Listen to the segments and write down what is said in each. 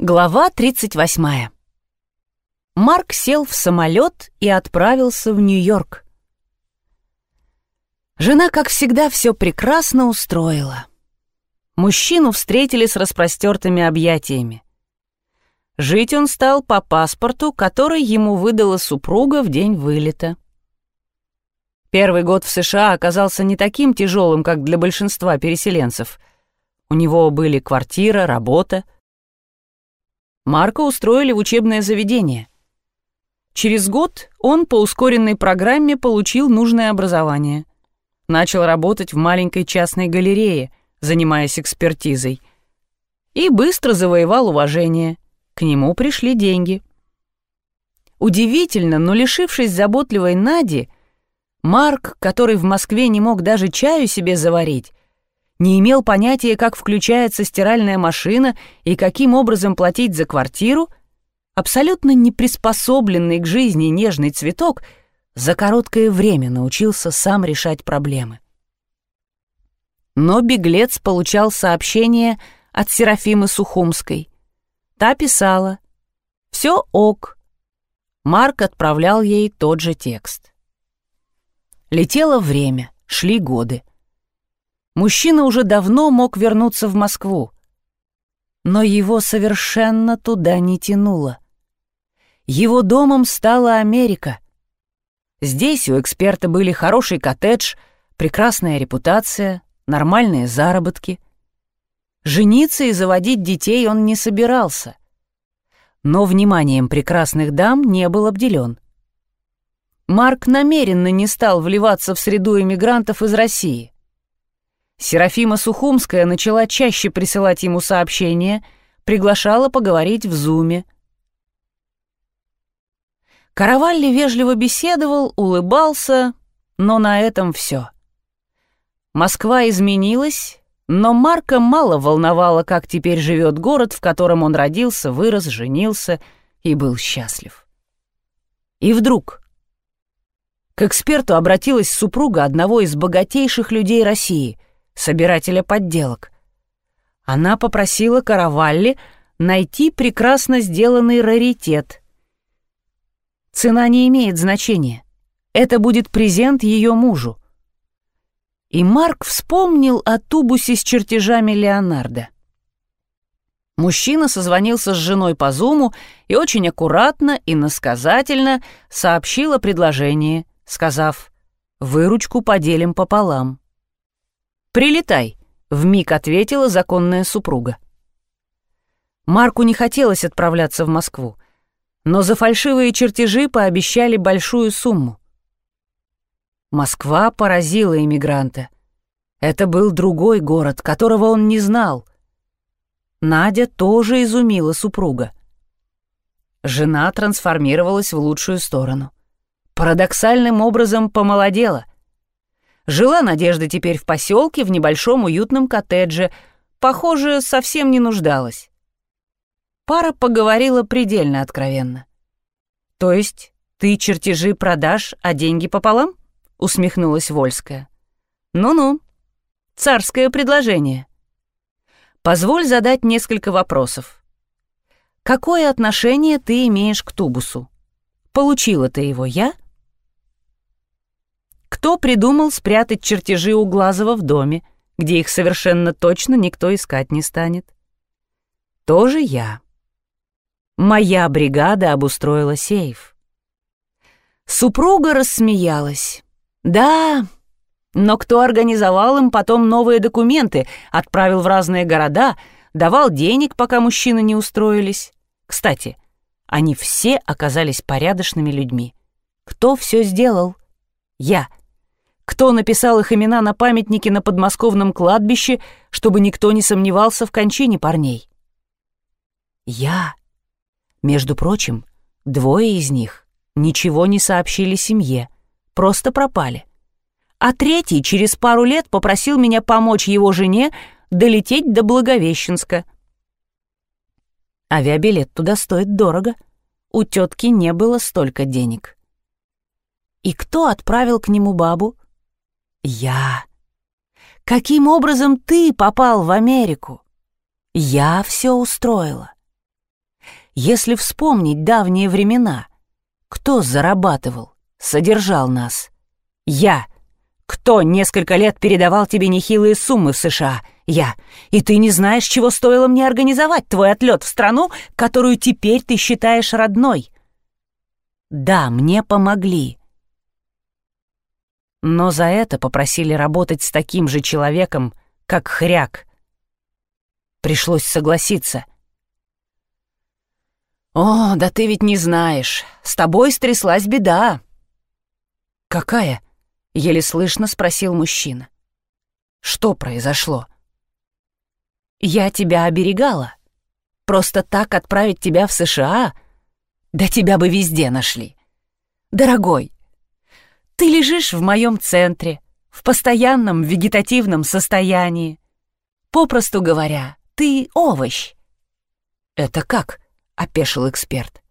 Глава 38. Марк сел в самолет и отправился в Нью-Йорк. Жена, как всегда, все прекрасно устроила. Мужчину встретили с распростертыми объятиями. Жить он стал по паспорту, который ему выдала супруга в день вылета. Первый год в США оказался не таким тяжелым, как для большинства переселенцев. У него были квартира, работа — Марка устроили в учебное заведение. Через год он по ускоренной программе получил нужное образование. Начал работать в маленькой частной галерее, занимаясь экспертизой. И быстро завоевал уважение. К нему пришли деньги. Удивительно, но лишившись заботливой Нади, Марк, который в Москве не мог даже чаю себе заварить, не имел понятия, как включается стиральная машина и каким образом платить за квартиру, абсолютно не приспособленный к жизни нежный цветок за короткое время научился сам решать проблемы. Но беглец получал сообщение от Серафимы Сухумской. Та писала «Все ок». Марк отправлял ей тот же текст. Летело время, шли годы мужчина уже давно мог вернуться в Москву. Но его совершенно туда не тянуло. Его домом стала Америка. Здесь у эксперта были хороший коттедж, прекрасная репутация, нормальные заработки. Жениться и заводить детей он не собирался. Но вниманием прекрасных дам не был обделен. Марк намеренно не стал вливаться в среду эмигрантов из России. Серафима Сухумская начала чаще присылать ему сообщения, приглашала поговорить в зуме. Каравалли вежливо беседовал, улыбался, но на этом все. Москва изменилась, но Марка мало волновало, как теперь живет город, в котором он родился, вырос, женился и был счастлив. И вдруг к эксперту обратилась супруга одного из богатейших людей России — собирателя подделок. Она попросила Каравалли найти прекрасно сделанный раритет. Цена не имеет значения. Это будет презент ее мужу. И Марк вспомнил о тубусе с чертежами Леонардо. Мужчина созвонился с женой по зуму и очень аккуратно и насказательно сообщил о предложении, сказав «выручку поделим пополам». «Прилетай», — вмиг ответила законная супруга. Марку не хотелось отправляться в Москву, но за фальшивые чертежи пообещали большую сумму. Москва поразила иммигранта. Это был другой город, которого он не знал. Надя тоже изумила супруга. Жена трансформировалась в лучшую сторону. Парадоксальным образом помолодела — Жила Надежда теперь в поселке в небольшом уютном коттедже. Похоже, совсем не нуждалась. Пара поговорила предельно откровенно. «То есть ты чертежи продашь, а деньги пополам?» — усмехнулась Вольская. «Ну-ну, царское предложение. Позволь задать несколько вопросов. Какое отношение ты имеешь к тубусу? Получила ты его я?» Кто придумал спрятать чертежи у Глазова в доме, где их совершенно точно никто искать не станет? Тоже я. Моя бригада обустроила сейф. Супруга рассмеялась. Да, но кто организовал им потом новые документы, отправил в разные города, давал денег, пока мужчины не устроились? Кстати, они все оказались порядочными людьми. Кто все сделал? Я — кто написал их имена на памятнике на подмосковном кладбище, чтобы никто не сомневался в кончине парней? Я. Между прочим, двое из них ничего не сообщили семье, просто пропали. А третий через пару лет попросил меня помочь его жене долететь до Благовещенска. Авиабилет туда стоит дорого. У тетки не было столько денег. И кто отправил к нему бабу? Я. Каким образом ты попал в Америку? Я все устроила. если вспомнить давние времена, кто зарабатывал, содержал нас? Я. Кто несколько лет передавал тебе нехилые суммы в США? Я. И ты не знаешь, чего стоило мне организовать твой отлет в страну, которую теперь ты считаешь родной. Да, мне помогли. Но за это попросили работать с таким же человеком, как Хряк. Пришлось согласиться. «О, да ты ведь не знаешь. С тобой стряслась беда». «Какая?» — еле слышно спросил мужчина. «Что произошло?» «Я тебя оберегала. Просто так отправить тебя в США? Да тебя бы везде нашли. Дорогой, ты лежишь в моем центре, в постоянном вегетативном состоянии. Попросту говоря, ты овощ». «Это как?» — опешил эксперт.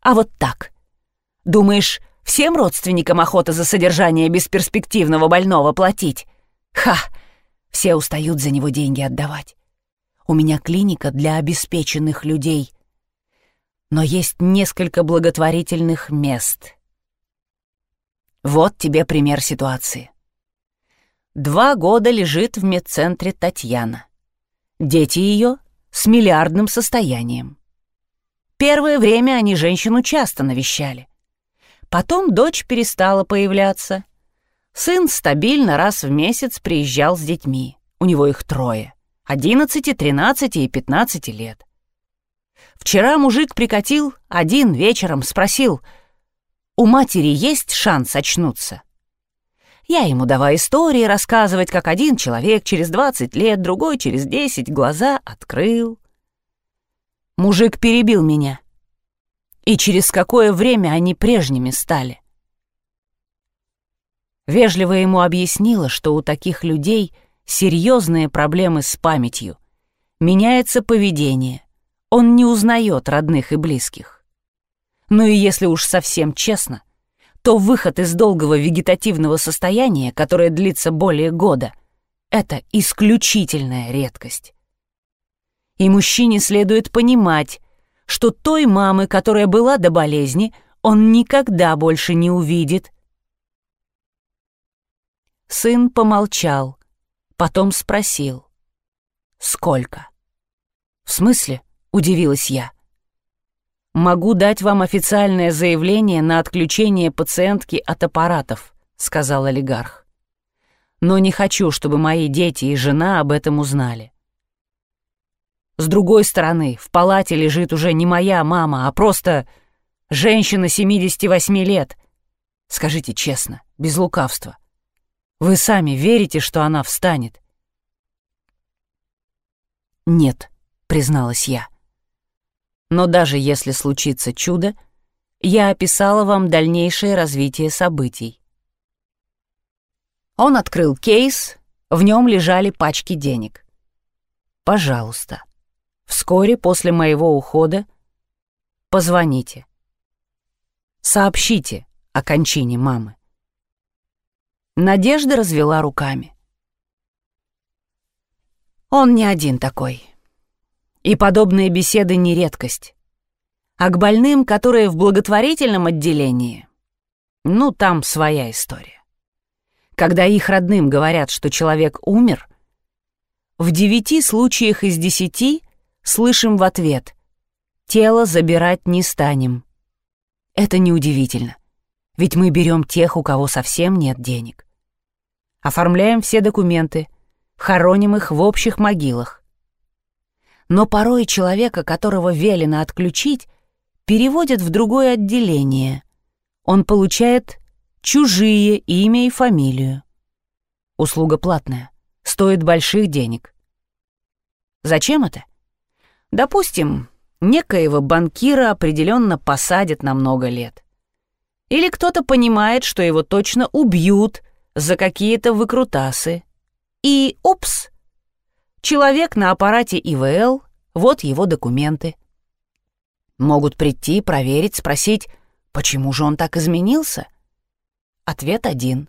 «А вот так. Думаешь, всем родственникам охота за содержание бесперспективного больного платить? Ха! Все устают за него деньги отдавать. У меня клиника для обеспеченных людей. Но есть несколько благотворительных мест. Вот тебе пример ситуации. Два года лежит в медцентре Татьяна. Дети ее с миллиардным состоянием. Первое время они женщину часто навещали. Потом дочь перестала появляться. Сын стабильно раз в месяц приезжал с детьми. У него их трое. 11, 13 и 15 лет. Вчера мужик прикатил один вечером, спросил, у матери есть шанс очнуться? Я ему давай истории рассказывать, как один человек через 20 лет, другой через 10 глаза открыл. Мужик перебил меня. И через какое время они прежними стали? Вежливо ему объяснила, что у таких людей серьезные проблемы с памятью. Меняется поведение. Он не узнает родных и близких. Ну и если уж совсем честно, то выход из долгого вегетативного состояния, которое длится более года, это исключительная редкость. И мужчине следует понимать, что той мамы, которая была до болезни, он никогда больше не увидит. Сын помолчал, потом спросил. «Сколько?» «В смысле?» — удивилась я. «Могу дать вам официальное заявление на отключение пациентки от аппаратов», — сказал олигарх. «Но не хочу, чтобы мои дети и жена об этом узнали. С другой стороны, в палате лежит уже не моя мама, а просто женщина 78 лет. Скажите честно, без лукавства. Вы сами верите, что она встанет? Нет, призналась я. Но даже если случится чудо, я описала вам дальнейшее развитие событий. Он открыл кейс, в нем лежали пачки денег. Пожалуйста, Вскоре после моего ухода позвоните. Сообщите о кончине мамы. Надежда развела руками. Он не один такой. И подобные беседы не редкость. А к больным, которые в благотворительном отделении, ну, там своя история. Когда их родным говорят, что человек умер, в девяти случаях из десяти слышим в ответ «Тело забирать не станем». Это неудивительно, ведь мы берем тех, у кого совсем нет денег. Оформляем все документы, хороним их в общих могилах. Но порой человека, которого велено отключить, переводят в другое отделение. Он получает чужие имя и фамилию. Услуга платная, стоит больших денег. Зачем это? Допустим, некоего банкира определенно посадят на много лет. Или кто-то понимает, что его точно убьют за какие-то выкрутасы. И, упс, человек на аппарате ИВЛ, вот его документы. Могут прийти, проверить, спросить, почему же он так изменился? Ответ один.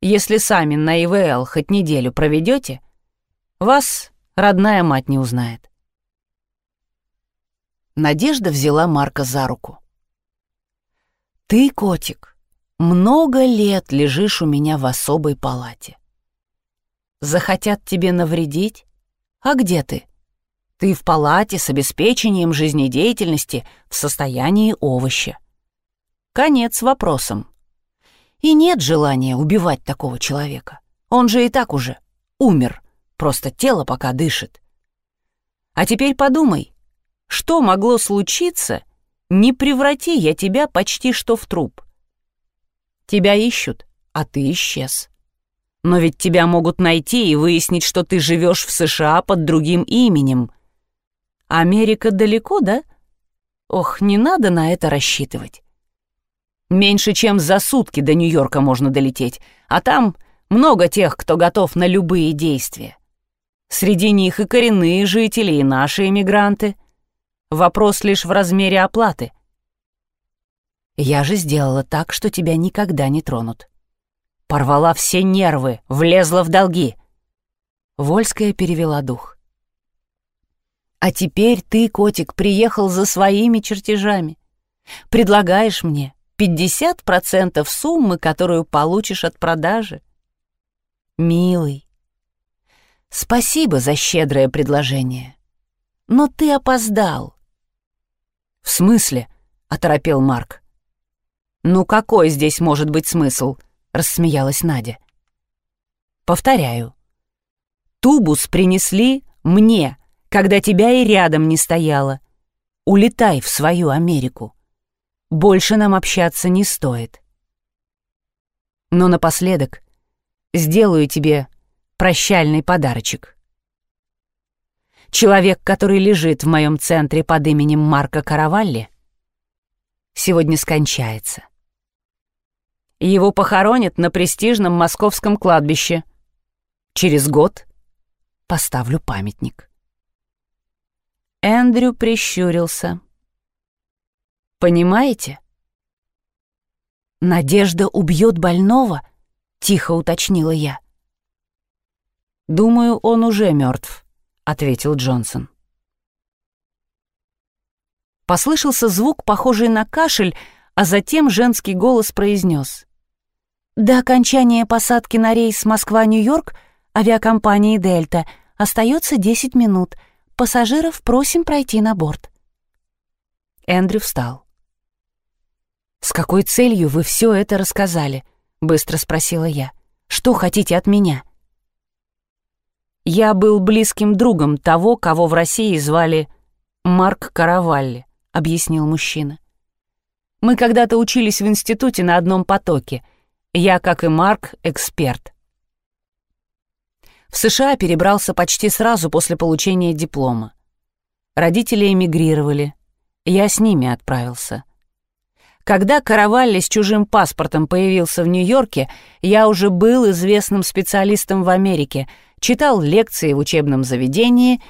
Если сами на ИВЛ хоть неделю проведете, вас родная мать не узнает. Надежда взяла Марка за руку. «Ты, котик, много лет лежишь у меня в особой палате. Захотят тебе навредить? А где ты? Ты в палате с обеспечением жизнедеятельности в состоянии овоща. Конец вопросом. И нет желания убивать такого человека. Он же и так уже умер, просто тело пока дышит. А теперь подумай, что могло случиться, не преврати я тебя почти что в труп. Тебя ищут, а ты исчез. Но ведь тебя могут найти и выяснить, что ты живешь в США под другим именем. Америка далеко, да? Ох, не надо на это рассчитывать. Меньше чем за сутки до Нью-Йорка можно долететь, а там много тех, кто готов на любые действия. Среди них и коренные жители, и наши эмигранты. Вопрос лишь в размере оплаты. Я же сделала так, что тебя никогда не тронут. Порвала все нервы, влезла в долги. Вольская перевела дух. А теперь ты, котик, приехал за своими чертежами. Предлагаешь мне 50% суммы, которую получишь от продажи. Милый, спасибо за щедрое предложение. Но ты опоздал. В смысле? — оторопел Марк. «Ну какой здесь может быть смысл?» — рассмеялась Надя. «Повторяю. Тубус принесли мне, когда тебя и рядом не стояло. Улетай в свою Америку. Больше нам общаться не стоит. Но напоследок сделаю тебе прощальный подарочек. Человек, который лежит в моем центре под именем Марка Каравалли, сегодня скончается. Его похоронят на престижном московском кладбище. Через год поставлю памятник. Эндрю прищурился. «Понимаете?» «Надежда убьет больного?» — тихо уточнила я. «Думаю, он уже мертв», — ответил Джонсон. Послышался звук, похожий на кашель, а затем женский голос произнес. До окончания посадки на рейс Москва-Нью-Йорк авиакомпании «Дельта» остается 10 минут. Пассажиров просим пройти на борт. Эндрю встал. «С какой целью вы все это рассказали?» — быстро спросила я. «Что хотите от меня?» Я был близким другом того, кого в России звали Марк Каравалли, объяснил мужчина. Мы когда-то учились в институте на одном потоке — я, как и Марк, эксперт. В США перебрался почти сразу после получения диплома. Родители эмигрировали. Я с ними отправился. Когда Каравалли с чужим паспортом появился в Нью-Йорке, я уже был известным специалистом в Америке, читал лекции в учебном заведении,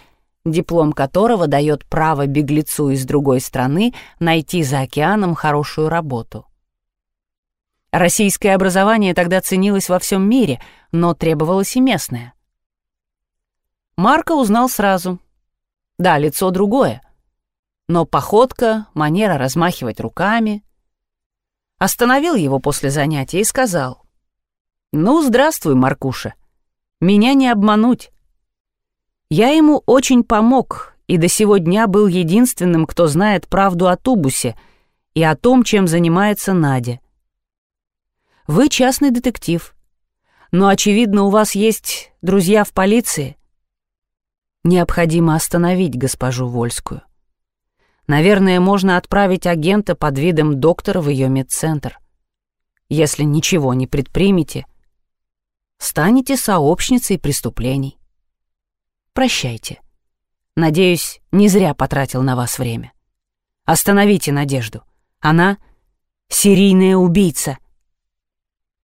диплом которого дает право беглецу из другой страны найти за океаном хорошую работу. Российское образование тогда ценилось во всем мире, но требовалось и местное. Марка узнал сразу. Да, лицо другое. Но походка, манера размахивать руками. Остановил его после занятия и сказал. «Ну, здравствуй, Маркуша. Меня не обмануть. Я ему очень помог и до сего дня был единственным, кто знает правду о тубусе и о том, чем занимается Надя. Вы частный детектив. Но, очевидно, у вас есть друзья в полиции. Необходимо остановить госпожу Вольскую. Наверное, можно отправить агента под видом доктора в ее медцентр. Если ничего не предпримете, станете сообщницей преступлений. Прощайте. Надеюсь, не зря потратил на вас время. Остановите Надежду. Она — серийная убийца —